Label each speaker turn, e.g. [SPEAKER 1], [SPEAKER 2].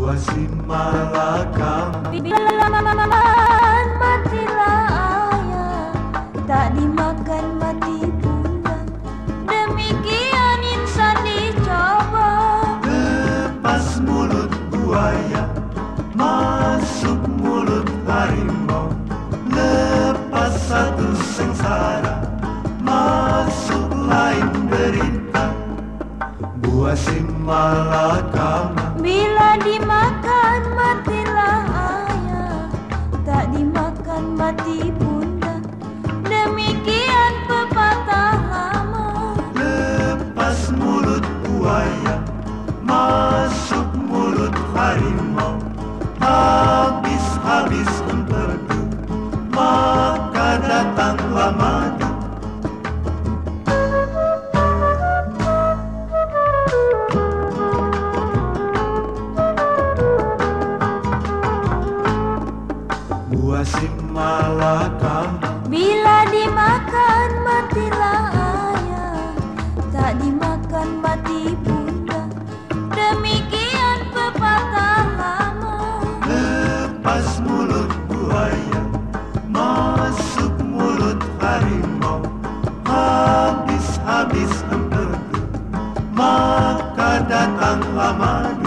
[SPEAKER 1] Wasim malakam
[SPEAKER 2] Bila matilah ayah. Tak dimakan mati bunda Demikian insan dicoba.
[SPEAKER 1] Lepas mulut buaya Masuk mulut harimau. Lepas satu sengsara Masuk lain derita. Buah si
[SPEAKER 2] Bila di madu Buah Bila dimakan matilah ayah Tak dimakan mati bunda Demikian pepatah lama.
[SPEAKER 1] Lepas mulut buaya harimau Habis-habis empedu Maka datanglah madu